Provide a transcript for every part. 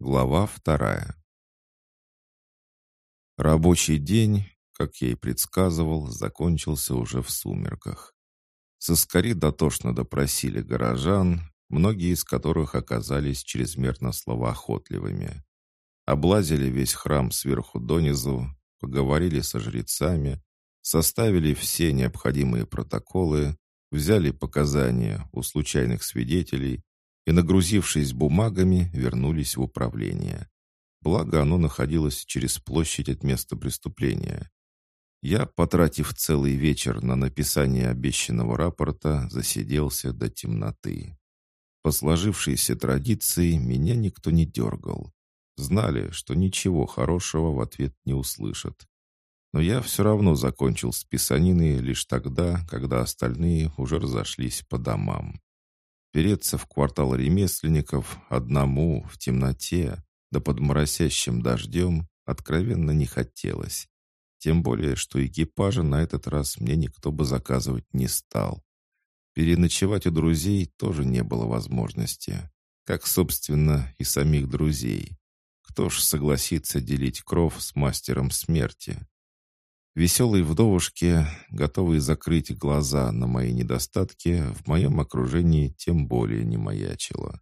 Глава вторая. Рабочий день, как я и предсказывал, закончился уже в сумерках. Соскари дотошно допросили горожан, многие из которых оказались чрезмерно словоохотливыми. Облазили весь храм сверху донизу, поговорили со жрецами, составили все необходимые протоколы, взяли показания у случайных свидетелей и, нагрузившись бумагами, вернулись в управление. Благо, оно находилось через площадь от места преступления. Я, потратив целый вечер на написание обещанного рапорта, засиделся до темноты. По сложившейся традиции меня никто не дергал. Знали, что ничего хорошего в ответ не услышат. Но я все равно закончил с писаниной лишь тогда, когда остальные уже разошлись по домам. Переться в квартал ремесленников одному в темноте, да под моросящим дождем, откровенно не хотелось. Тем более, что экипажа на этот раз мне никто бы заказывать не стал. Переночевать у друзей тоже не было возможности. Как, собственно, и самих друзей. Кто ж согласится делить кров с мастером смерти? Веселые вдовушки, готовые закрыть глаза на мои недостатки, в моем окружении тем более не маячило.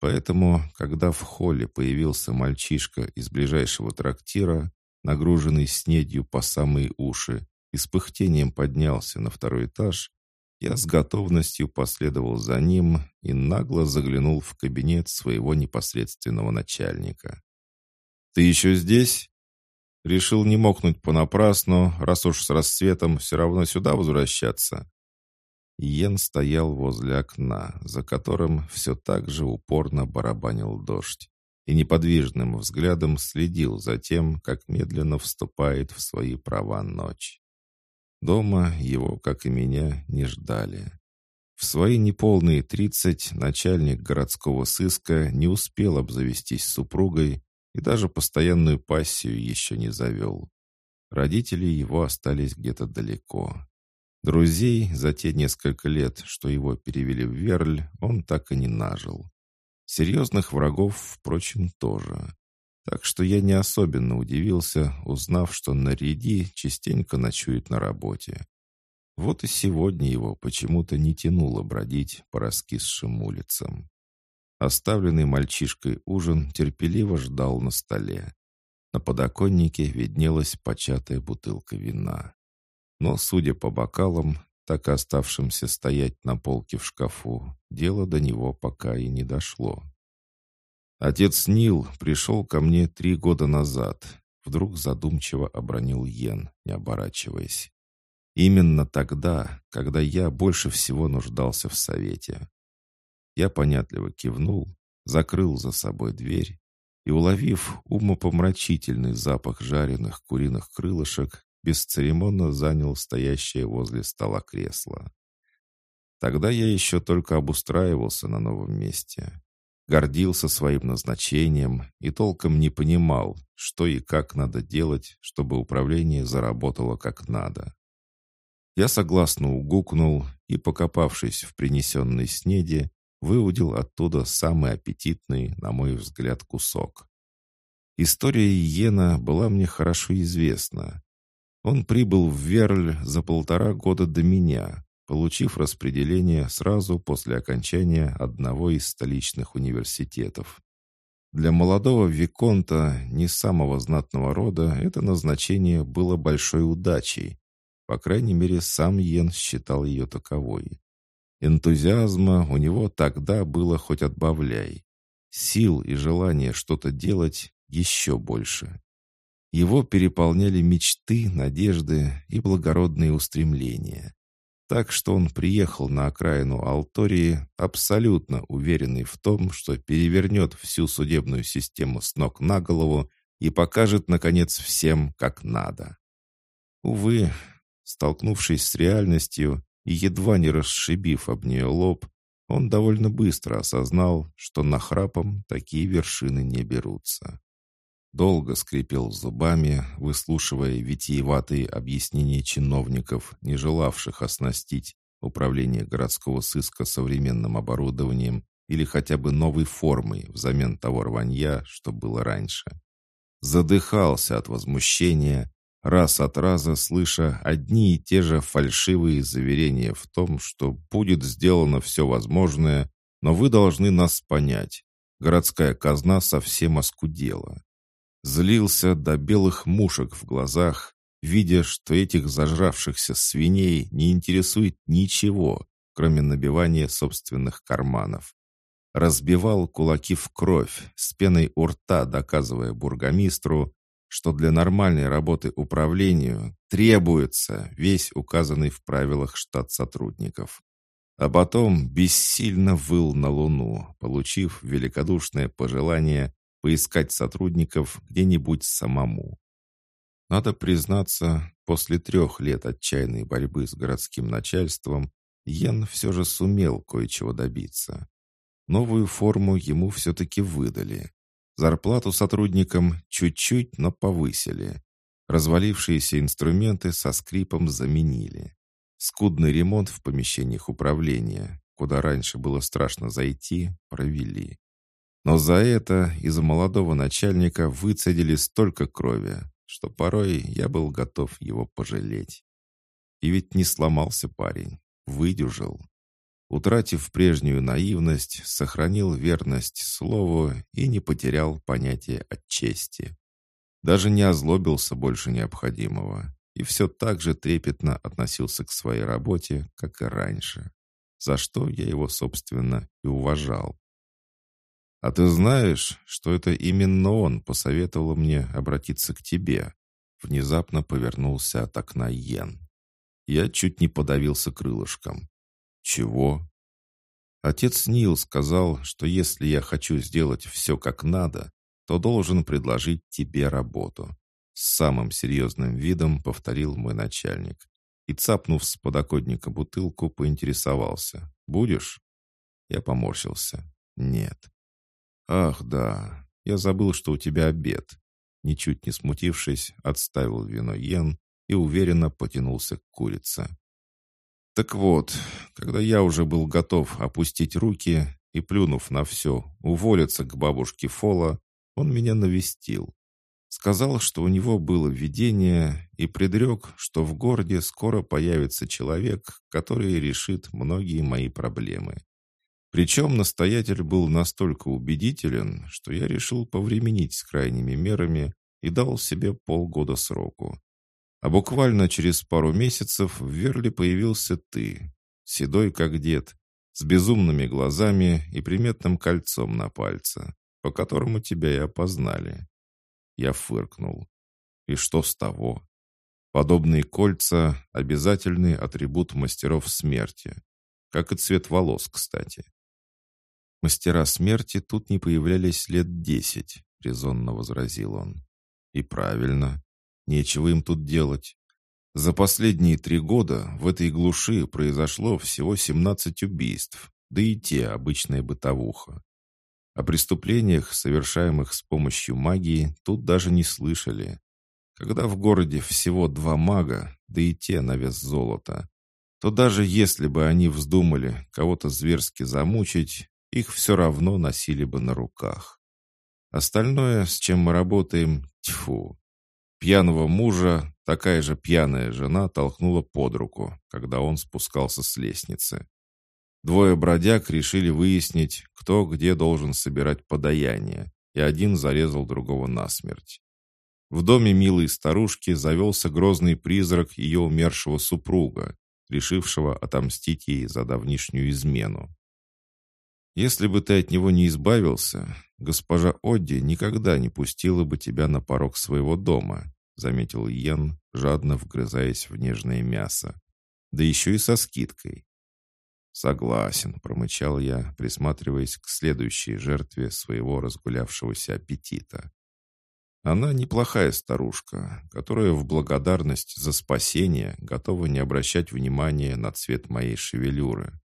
Поэтому, когда в холле появился мальчишка из ближайшего трактира, нагруженный снедью по самые уши, и с пыхтением поднялся на второй этаж, я с готовностью последовал за ним и нагло заглянул в кабинет своего непосредственного начальника. «Ты еще здесь?» Решил не мокнуть понапрасну, раз уж с рассветом все равно сюда возвращаться. Йен стоял возле окна, за которым все так же упорно барабанил дождь, и неподвижным взглядом следил за тем, как медленно вступает в свои права ночь. Дома его, как и меня, не ждали. В свои неполные тридцать начальник городского сыска не успел обзавестись супругой и даже постоянную пассию еще не завел. Родители его остались где-то далеко. Друзей за те несколько лет, что его перевели в Верль, он так и не нажил. Серьезных врагов, впрочем, тоже. Так что я не особенно удивился, узнав, что Нариди частенько ночует на работе. Вот и сегодня его почему-то не тянуло бродить по раскисшим улицам. Оставленный мальчишкой ужин терпеливо ждал на столе. На подоконнике виднелась початая бутылка вина. Но, судя по бокалам, так и оставшимся стоять на полке в шкафу, дело до него пока и не дошло. Отец Нил пришел ко мне три года назад. Вдруг задумчиво обронил Йен, не оборачиваясь. Именно тогда, когда я больше всего нуждался в совете. Я понятливо кивнул, закрыл за собой дверь и, уловив умопомрачительный запах жареных куриных крылышек, бесцеремонно занял стоящее возле стола кресло. Тогда я еще только обустраивался на новом месте. Гордился своим назначением и толком не понимал, что и как надо делать, чтобы управление заработало как надо. Я согласно угукнул и, покопавшись в принесенной снеди, выудил оттуда самый аппетитный, на мой взгляд, кусок. История Иена была мне хорошо известна. Он прибыл в Верль за полтора года до меня, получив распределение сразу после окончания одного из столичных университетов. Для молодого Виконта, не самого знатного рода, это назначение было большой удачей. По крайней мере, сам Йен считал ее таковой. Энтузиазма у него тогда было хоть отбавляй. Сил и желания что-то делать еще больше. Его переполняли мечты, надежды и благородные устремления. Так что он приехал на окраину Алтории, абсолютно уверенный в том, что перевернет всю судебную систему с ног на голову и покажет, наконец, всем, как надо. Увы, столкнувшись с реальностью, и едва не расшибив об нее лоб, он довольно быстро осознал, что нахрапом такие вершины не берутся. Долго скрипел зубами, выслушивая витиеватые объяснения чиновников, не желавших оснастить управление городского сыска современным оборудованием или хотя бы новой формой взамен того рванья, что было раньше. Задыхался от возмущения, раз от раза слыша одни и те же фальшивые заверения в том, что будет сделано все возможное, но вы должны нас понять. Городская казна совсем оскудела. Злился до белых мушек в глазах, видя, что этих зажравшихся свиней не интересует ничего, кроме набивания собственных карманов. Разбивал кулаки в кровь, с пеной у рта доказывая бургомистру, что для нормальной работы управлению требуется весь указанный в правилах штат сотрудников. А потом бессильно выл на Луну, получив великодушное пожелание поискать сотрудников где-нибудь самому. Надо признаться, после трех лет отчаянной борьбы с городским начальством Йен все же сумел кое-чего добиться. Новую форму ему все-таки выдали. Зарплату сотрудникам чуть-чуть, но повысили. Развалившиеся инструменты со скрипом заменили. Скудный ремонт в помещениях управления, куда раньше было страшно зайти, провели. Но за это из-за молодого начальника выцедили столько крови, что порой я был готов его пожалеть. И ведь не сломался парень, выдержал. Утратив прежнюю наивность, сохранил верность слову и не потерял понятие от чести. Даже не озлобился больше необходимого и все так же трепетно относился к своей работе, как и раньше, за что я его, собственно, и уважал. «А ты знаешь, что это именно он посоветовал мне обратиться к тебе?» Внезапно повернулся от окна Йен. Я чуть не подавился крылышком. «Чего?» Отец Нил сказал, что если я хочу сделать все как надо, то должен предложить тебе работу. С самым серьезным видом повторил мой начальник. И, цапнув с подоконника бутылку, поинтересовался. «Будешь?» Я поморщился. «Нет». «Ах, да, я забыл, что у тебя обед». Ничуть не смутившись, отставил вино Йен и уверенно потянулся к курице. Так вот, когда я уже был готов опустить руки и, плюнув на все, уволиться к бабушке Фола, он меня навестил. Сказал, что у него было видение, и предрек, что в городе скоро появится человек, который решит многие мои проблемы. Причем настоятель был настолько убедителен, что я решил повременить с крайними мерами и дал себе полгода сроку. А буквально через пару месяцев в Верле появился ты, седой как дед, с безумными глазами и приметным кольцом на пальце, по которому тебя и опознали. Я фыркнул. И что с того? Подобные кольца — обязательный атрибут мастеров смерти, как и цвет волос, кстати. Мастера смерти тут не появлялись лет десять, резонно возразил он. И правильно. Нечего им тут делать. За последние три года в этой глуши произошло всего 17 убийств, да и те обычная бытовуха. О преступлениях, совершаемых с помощью магии, тут даже не слышали. Когда в городе всего два мага, да и те на вес золота, то даже если бы они вздумали кого-то зверски замучить, их все равно носили бы на руках. Остальное, с чем мы работаем, тьфу, Пьяного мужа такая же пьяная жена толкнула под руку, когда он спускался с лестницы. Двое бродяг решили выяснить, кто где должен собирать подаяние, и один зарезал другого насмерть. В доме милой старушки завелся грозный призрак ее умершего супруга, решившего отомстить ей за давнишнюю измену. Если бы ты от него не избавился, госпожа Одди никогда не пустила бы тебя на порог своего дома, заметил Йен, жадно вгрызаясь в нежное мясо. Да еще и со скидкой. «Согласен», — промычал я, присматриваясь к следующей жертве своего разгулявшегося аппетита. Она неплохая старушка, которая в благодарность за спасение готова не обращать внимания на цвет моей шевелюры.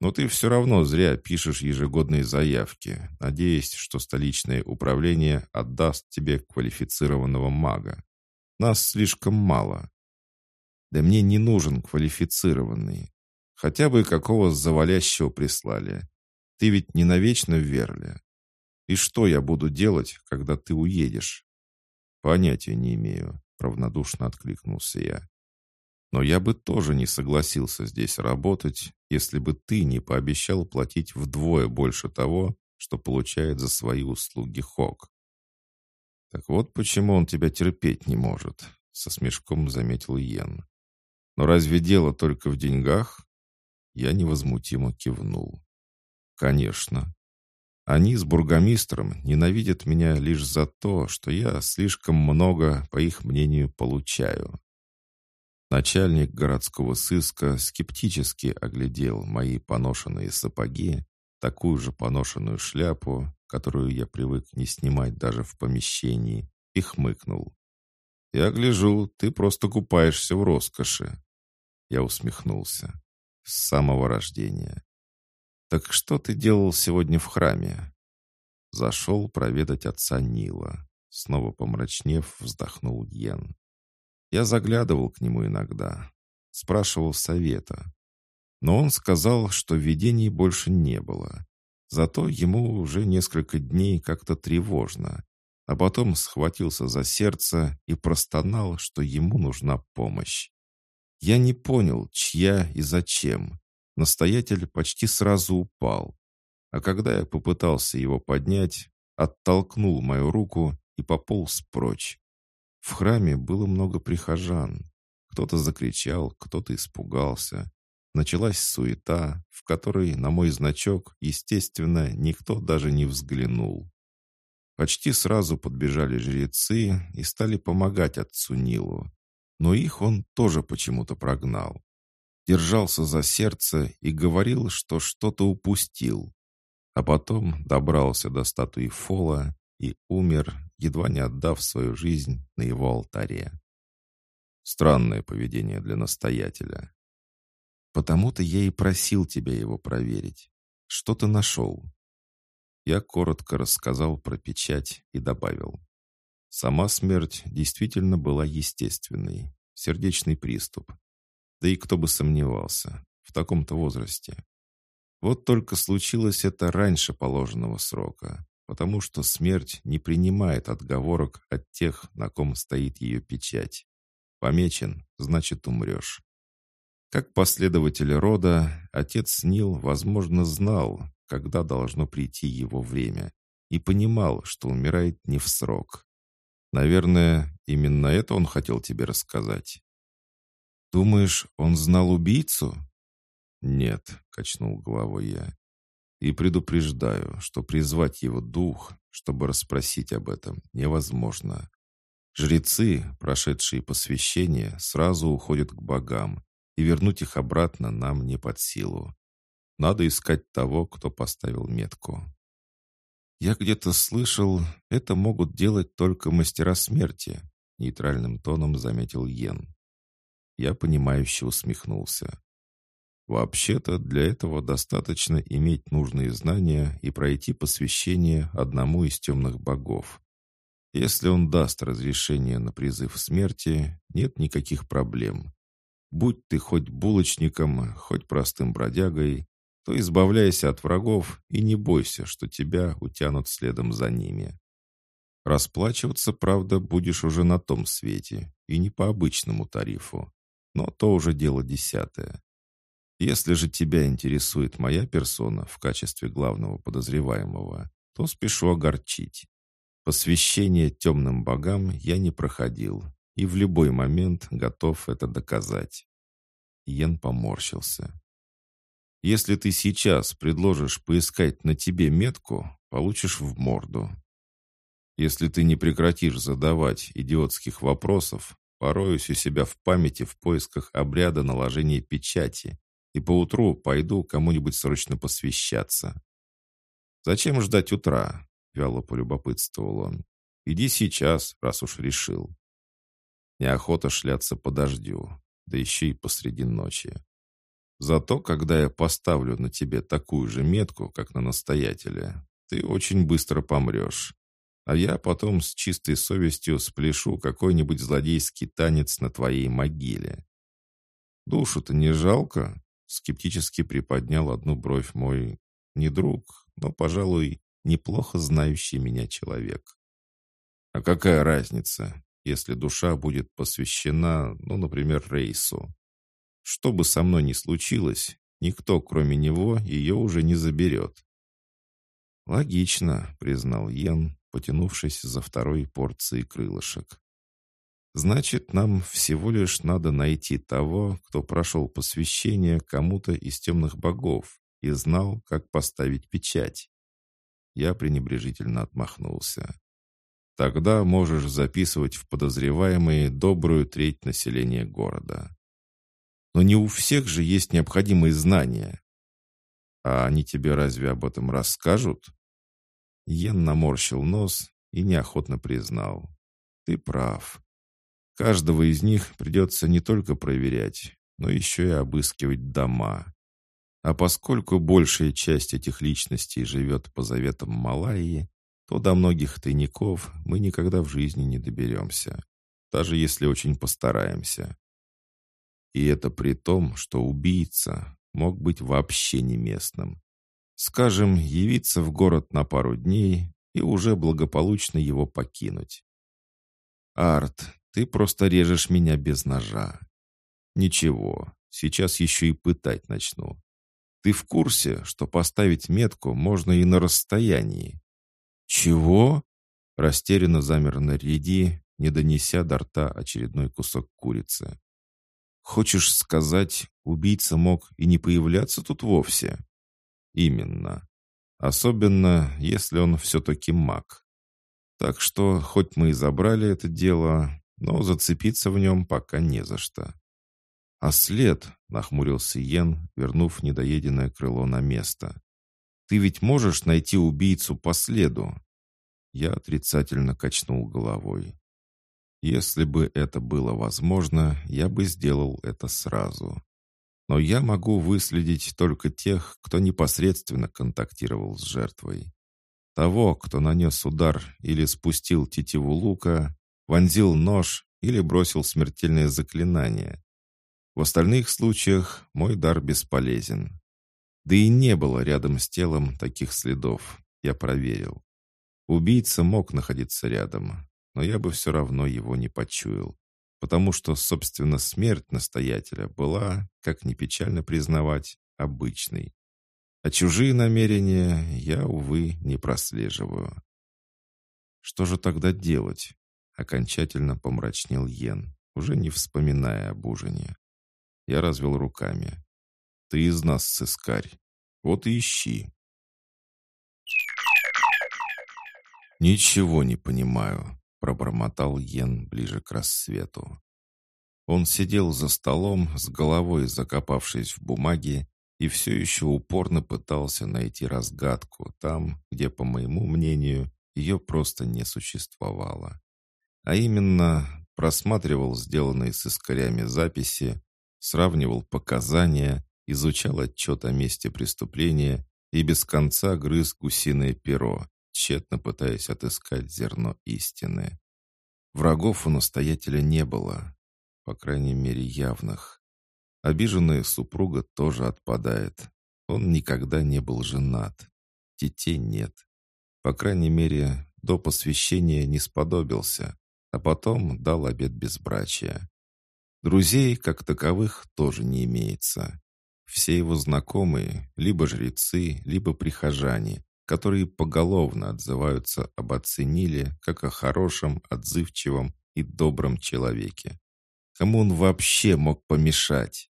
Но ты все равно зря пишешь ежегодные заявки, надеясь, что столичное управление отдаст тебе квалифицированного мага. Нас слишком мало. Да мне не нужен квалифицированный. Хотя бы какого завалящего прислали. ты ведь не навечно в Верле. И что я буду делать, когда ты уедешь? Понятия не имею, равнодушно откликнулся я. Но я бы тоже не согласился здесь работать, если бы ты не пообещал платить вдвое больше того, что получает за свои услуги Хок. Так вот почему он тебя терпеть не может, со смешком заметил Йен. Но разве дело только в деньгах? Я невозмутимо кивнул. Конечно. Они с бургомистром ненавидят меня лишь за то, что я слишком много, по их мнению, получаю. Начальник городского сыска скептически оглядел мои поношенные сапоги, такую же поношенную шляпу, которую я привык не снимать даже в помещении, и хмыкнул. «Я гляжу, ты просто купаешься в роскоши». Я усмехнулся. С самого рождения. «Так что ты делал сегодня в храме?» Зашел проведать отца Нила. Снова помрачнев, вздохнул Йен. Я заглядывал к нему иногда. Спрашивал совета. Но он сказал, что видений больше не было. Зато ему уже несколько дней как-то тревожно. А потом схватился за сердце и простонал, что ему нужна помощь. Я не понял, чья и зачем. Настоятель почти сразу упал. А когда я попытался его поднять, оттолкнул мою руку и пополз прочь. В храме было много прихожан. Кто-то закричал, кто-то испугался. Началась суета, в которой на мой значок, естественно, никто даже не взглянул. Почти сразу подбежали жрецы и стали помогать отцу Нилу. Но их он тоже почему-то прогнал держался за сердце и говорил, что что-то упустил. А потом добрался до статуи Фола и умер, едва не отдав свою жизнь на его алтаре. Странное поведение для настоятеля. Потому-то я и просил тебя его проверить. Что ты нашел? Я коротко рассказал про печать и добавил. Сама смерть действительно была естественной. Сердечный приступ. Да и кто бы сомневался, в таком-то возрасте. Вот только случилось это раньше положенного срока, потому что смерть не принимает отговорок от тех, на ком стоит ее печать. Помечен, значит умрешь. Как последователь рода, отец Нил, возможно, знал, когда должно прийти его время, и понимал, что умирает не в срок. Наверное, именно это он хотел тебе рассказать. «Думаешь, он знал убийцу?» «Нет», — качнул головой я. «И предупреждаю, что призвать его дух, чтобы расспросить об этом, невозможно. Жрецы, прошедшие посвящение, сразу уходят к богам, и вернуть их обратно нам не под силу. Надо искать того, кто поставил метку». «Я где-то слышал, это могут делать только мастера смерти», — нейтральным тоном заметил Йен. Я понимающе усмехнулся. Вообще-то для этого достаточно иметь нужные знания и пройти посвящение одному из темных богов. Если он даст разрешение на призыв смерти, нет никаких проблем. Будь ты хоть булочником, хоть простым бродягой, то избавляйся от врагов и не бойся, что тебя утянут следом за ними. Расплачиваться, правда, будешь уже на том свете, и не по обычному тарифу. Но то уже дело десятое. Если же тебя интересует моя персона в качестве главного подозреваемого, то спешу огорчить. Посвящение темным богам я не проходил и в любой момент готов это доказать. Йен поморщился. Если ты сейчас предложишь поискать на тебе метку, получишь в морду. Если ты не прекратишь задавать идиотских вопросов, Пороюсь у себя в памяти в поисках обряда наложения печати и поутру пойду кому-нибудь срочно посвящаться. «Зачем ждать утра?» — вяло полюбопытствовал он. «Иди сейчас, раз уж решил». Неохота шляться по дождю, да еще и посреди ночи. Зато, когда я поставлю на тебе такую же метку, как на настоятеля, ты очень быстро помрешь а я потом с чистой совестью спляшу какой-нибудь злодейский танец на твоей могиле. Душу-то не жалко? Скептически приподнял одну бровь мой... Не друг, но, пожалуй, неплохо знающий меня человек. А какая разница, если душа будет посвящена, ну, например, рейсу? Что бы со мной ни случилось, никто, кроме него, ее уже не заберет. «Логично», — признал Йен, потянувшись за второй порцией крылышек. «Значит, нам всего лишь надо найти того, кто прошел посвящение кому-то из темных богов и знал, как поставить печать». Я пренебрежительно отмахнулся. «Тогда можешь записывать в подозреваемые добрую треть населения города». «Но не у всех же есть необходимые знания», «А они тебе разве об этом расскажут?» Йен наморщил нос и неохотно признал. «Ты прав. Каждого из них придется не только проверять, но еще и обыскивать дома. А поскольку большая часть этих личностей живет по заветам Малайи, то до многих тайников мы никогда в жизни не доберемся, даже если очень постараемся. И это при том, что убийца мог быть вообще не местным. Скажем, явиться в город на пару дней и уже благополучно его покинуть. «Арт, ты просто режешь меня без ножа». «Ничего, сейчас еще и пытать начну. Ты в курсе, что поставить метку можно и на расстоянии?» «Чего?» Растерянно замер на ряди, не донеся до рта очередной кусок курицы. «Хочешь сказать, убийца мог и не появляться тут вовсе?» Именно. Особенно, если он все-таки маг. Так что, хоть мы и забрали это дело, но зацепиться в нем пока не за что. «А след?» — нахмурился Йен, вернув недоеденное крыло на место. «Ты ведь можешь найти убийцу по следу?» Я отрицательно качнул головой. Если бы это было возможно, я бы сделал это сразу. Но я могу выследить только тех, кто непосредственно контактировал с жертвой. Того, кто нанес удар или спустил тетиву лука, вонзил нож или бросил смертельное заклинание. В остальных случаях мой дар бесполезен. Да и не было рядом с телом таких следов, я проверил. Убийца мог находиться рядом, но я бы все равно его не почуял потому что, собственно, смерть настоятеля была, как ни печально признавать, обычной. А чужие намерения я, увы, не прослеживаю. Что же тогда делать? Окончательно помрачнел Йен, уже не вспоминая об ужине. Я развел руками. Ты из нас, сыскарь. Вот и ищи. Ничего не понимаю пробормотал Йен ближе к рассвету. Он сидел за столом, с головой закопавшись в бумаге, и все еще упорно пытался найти разгадку там, где, по моему мнению, ее просто не существовало. А именно, просматривал сделанные с искорями записи, сравнивал показания, изучал отчет о месте преступления и без конца грыз гусиное перо, тщетно пытаясь отыскать зерно истины. Врагов у настоятеля не было, по крайней мере явных. Обиженная супруга тоже отпадает. Он никогда не был женат. Детей нет. По крайней мере, до посвящения не сподобился, а потом дал обет безбрачия. Друзей, как таковых, тоже не имеется. Все его знакомые, либо жрецы, либо прихожане, которые поголовно отзываются об оценили как о хорошем, отзывчивом и добром человеке. Кому он вообще мог помешать?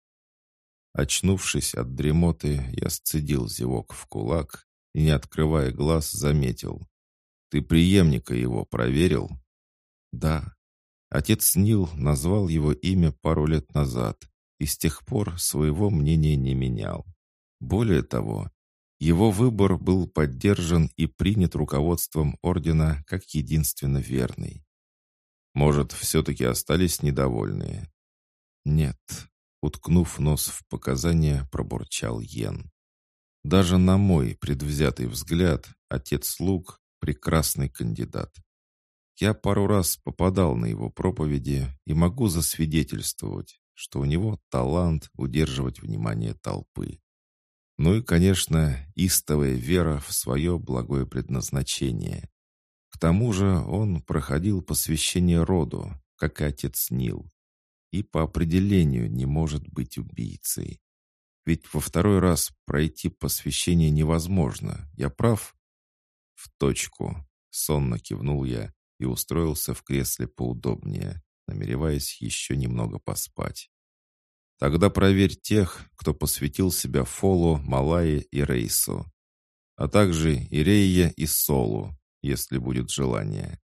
Очнувшись от дремоты, я сцедил зевок в кулак и, не открывая глаз, заметил. «Ты преемника его проверил?» «Да». Отец Нил назвал его имя пару лет назад и с тех пор своего мнения не менял. Более того, его выбор был поддержан и принят руководством ордена как единственно верный. Может, все-таки остались недовольные? Нет, уткнув нос в показания, пробурчал Йен. Даже на мой предвзятый взгляд, отец Лук — прекрасный кандидат. Я пару раз попадал на его проповеди и могу засвидетельствовать, что у него талант удерживать внимание толпы. Ну и, конечно, истовая вера в свое благое предназначение. К тому же он проходил посвящение роду, как и отец Нил, и по определению не может быть убийцей. Ведь во второй раз пройти посвящение невозможно, я прав? В точку. Сонно кивнул я и устроился в кресле поудобнее, намереваясь еще немного поспать. Тогда проверь тех, кто посвятил себя Фолу, Малайе и Рейсу, а также Ирея и Солу, если будет желание.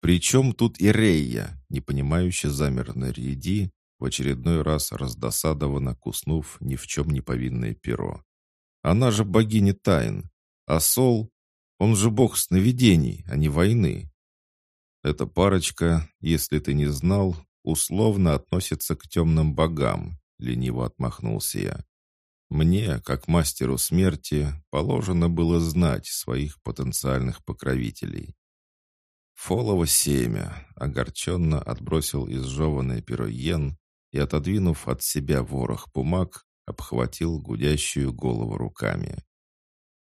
Причем тут Ирея, непонимающе замер на ряди, в очередной раз раздосадованно куснув ни в чем не повинное перо. Она же богиня тайн, а Сол, он же бог сновидений, а не войны. Эта парочка, если ты не знал, условно относится к темным богам», — лениво отмахнулся я. «Мне, как мастеру смерти, положено было знать своих потенциальных покровителей». Фолово семя огорченно отбросил изжеванное Йен и, отодвинув от себя ворох бумаг, обхватил гудящую голову руками.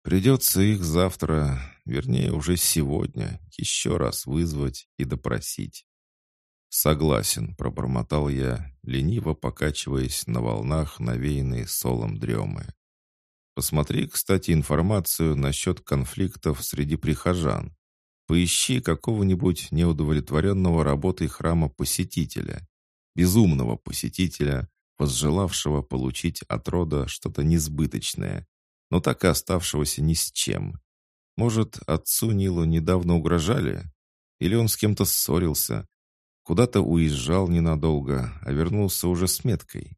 Придется их завтра, вернее, уже сегодня, еще раз вызвать и допросить. «Согласен», — пробормотал я, лениво покачиваясь на волнах, навеянной солом дремы. «Посмотри, кстати, информацию насчет конфликтов среди прихожан. Поищи какого-нибудь неудовлетворенного работой храма посетителя, безумного посетителя, возжелавшего получить от рода что-то несбыточное, но так и оставшегося ни с чем. Может, отцу Нилу недавно угрожали? Или он с кем-то ссорился, Куда-то уезжал ненадолго, а вернулся уже с меткой.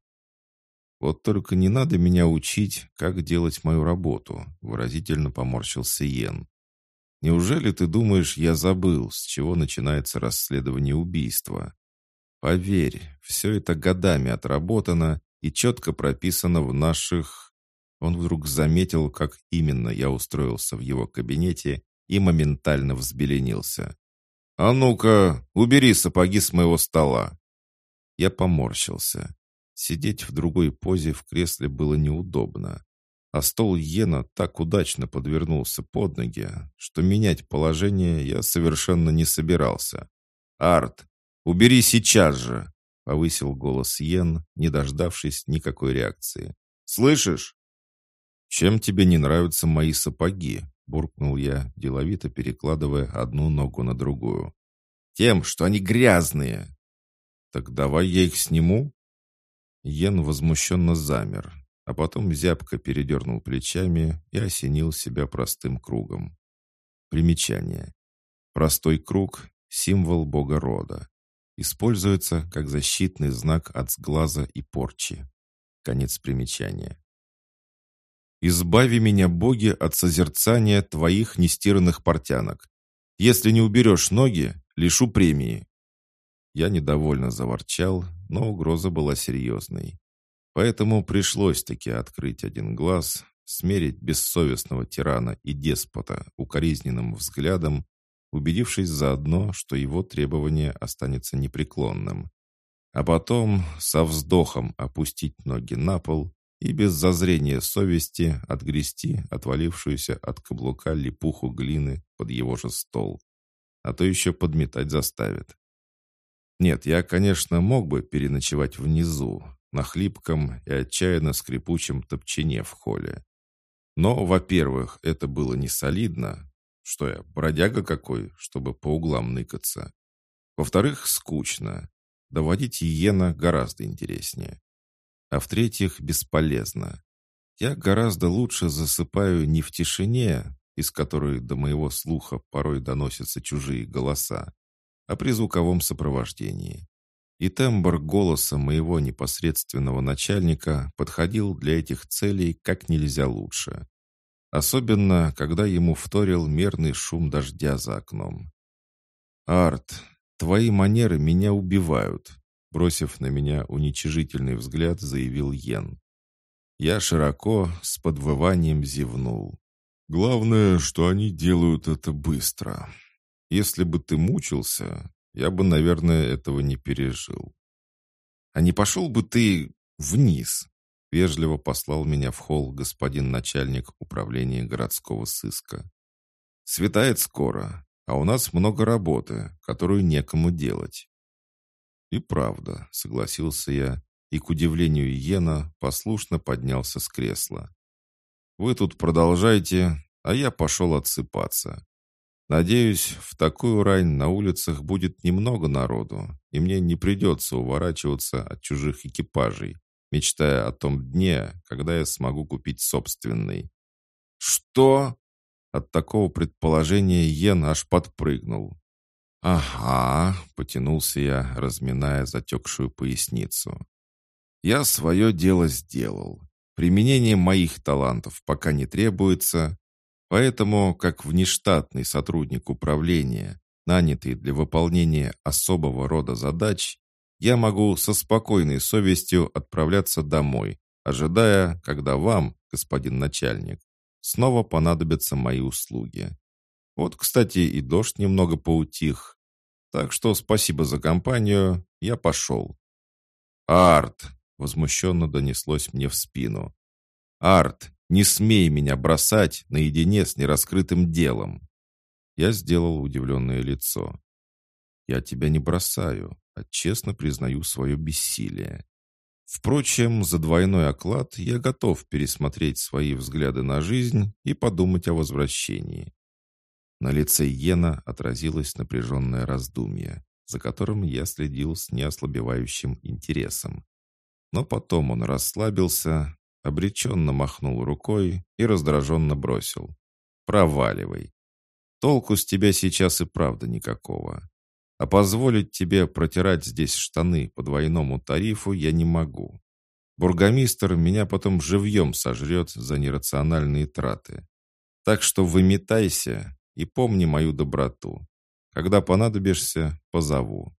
«Вот только не надо меня учить, как делать мою работу», — выразительно поморщился Йен. «Неужели ты думаешь, я забыл, с чего начинается расследование убийства? Поверь, все это годами отработано и четко прописано в наших...» Он вдруг заметил, как именно я устроился в его кабинете и моментально взбеленился. «А ну-ка, убери сапоги с моего стола!» Я поморщился. Сидеть в другой позе в кресле было неудобно. А стол Йена так удачно подвернулся под ноги, что менять положение я совершенно не собирался. «Арт, убери сейчас же!» — повысил голос Йен, не дождавшись никакой реакции. «Слышишь?» «Чем тебе не нравятся мои сапоги?» буркнул я, деловито перекладывая одну ногу на другую. «Тем, что они грязные!» «Так давай я их сниму?» Йен возмущенно замер, а потом зябко передернул плечами и осенил себя простым кругом. Примечание. Простой круг — символ бога рода. Используется как защитный знак от сглаза и порчи. Конец примечания. Избави меня, боги, от созерцания твоих нестиранных портянок. Если не уберешь ноги, лишу премии». Я недовольно заворчал, но угроза была серьезной. Поэтому пришлось-таки открыть один глаз, смерить бессовестного тирана и деспота укоризненным взглядом, убедившись заодно, что его требование останется непреклонным. А потом со вздохом опустить ноги на пол и без зазрения совести отгрести отвалившуюся от каблука липуху глины под его же стол. А то еще подметать заставит. Нет, я, конечно, мог бы переночевать внизу, на хлипком и отчаянно скрипучем топчине в холле. Но, во-первых, это было не солидно. Что я, бродяга какой, чтобы по углам ныкаться. Во-вторых, скучно. Доводить иена гораздо интереснее а в-третьих, бесполезно. Я гораздо лучше засыпаю не в тишине, из которой до моего слуха порой доносятся чужие голоса, а при звуковом сопровождении. И тембр голоса моего непосредственного начальника подходил для этих целей как нельзя лучше. Особенно, когда ему вторил мерный шум дождя за окном. «Арт, твои манеры меня убивают», Бросив на меня уничижительный взгляд, заявил Йен. Я широко, с подвыванием зевнул. «Главное, что они делают это быстро. Если бы ты мучился, я бы, наверное, этого не пережил. А не пошел бы ты вниз? вежливо послал меня в холл господин начальник управления городского сыска. «Светает скоро, а у нас много работы, которую некому делать». «И правда», — согласился я, и, к удивлению Йена, послушно поднялся с кресла. «Вы тут продолжайте, а я пошел отсыпаться. Надеюсь, в такую рань на улицах будет немного народу, и мне не придется уворачиваться от чужих экипажей, мечтая о том дне, когда я смогу купить собственный. «Что?» От такого предположения Йен аж подпрыгнул. «Ага», — потянулся я, разминая затекшую поясницу. «Я свое дело сделал. Применение моих талантов пока не требуется, Поэтому, как внештатный сотрудник управления, нанятый для выполнения особого рода задач, я могу со спокойной совестью отправляться домой, ожидая, когда вам, господин начальник, снова понадобятся мои услуги. Вот, кстати, и дождь немного поутих. Так что спасибо за компанию, я пошел. «Арт!» — возмущенно донеслось мне в спину. «Арт, не смей меня бросать наедине с нераскрытым делом!» Я сделал удивленное лицо. «Я тебя не бросаю, а честно признаю свое бессилие. Впрочем, за двойной оклад я готов пересмотреть свои взгляды на жизнь и подумать о возвращении». На лице Йена отразилось напряженное раздумье, за которым я следил с неослабевающим интересом. Но потом он расслабился, Обреченно махнул рукой и раздраженно бросил. «Проваливай. Толку с тебя сейчас и правда никакого. А позволить тебе протирать здесь штаны по двойному тарифу я не могу. Бургомистр меня потом живьем сожрет за нерациональные траты. Так что выметайся и помни мою доброту. Когда понадобишься, позову».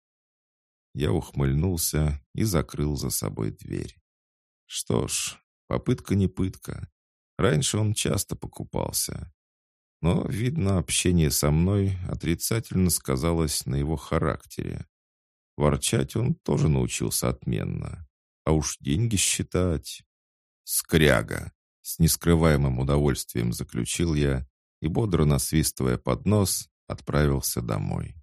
Я ухмыльнулся и закрыл за собой дверь. Что ж, Попытка не пытка. Раньше он часто покупался. Но, видно, общение со мной отрицательно сказалось на его характере. Ворчать он тоже научился отменно. А уж деньги считать... Скряга! С нескрываемым удовольствием заключил я и, бодро насвистывая под нос, отправился домой.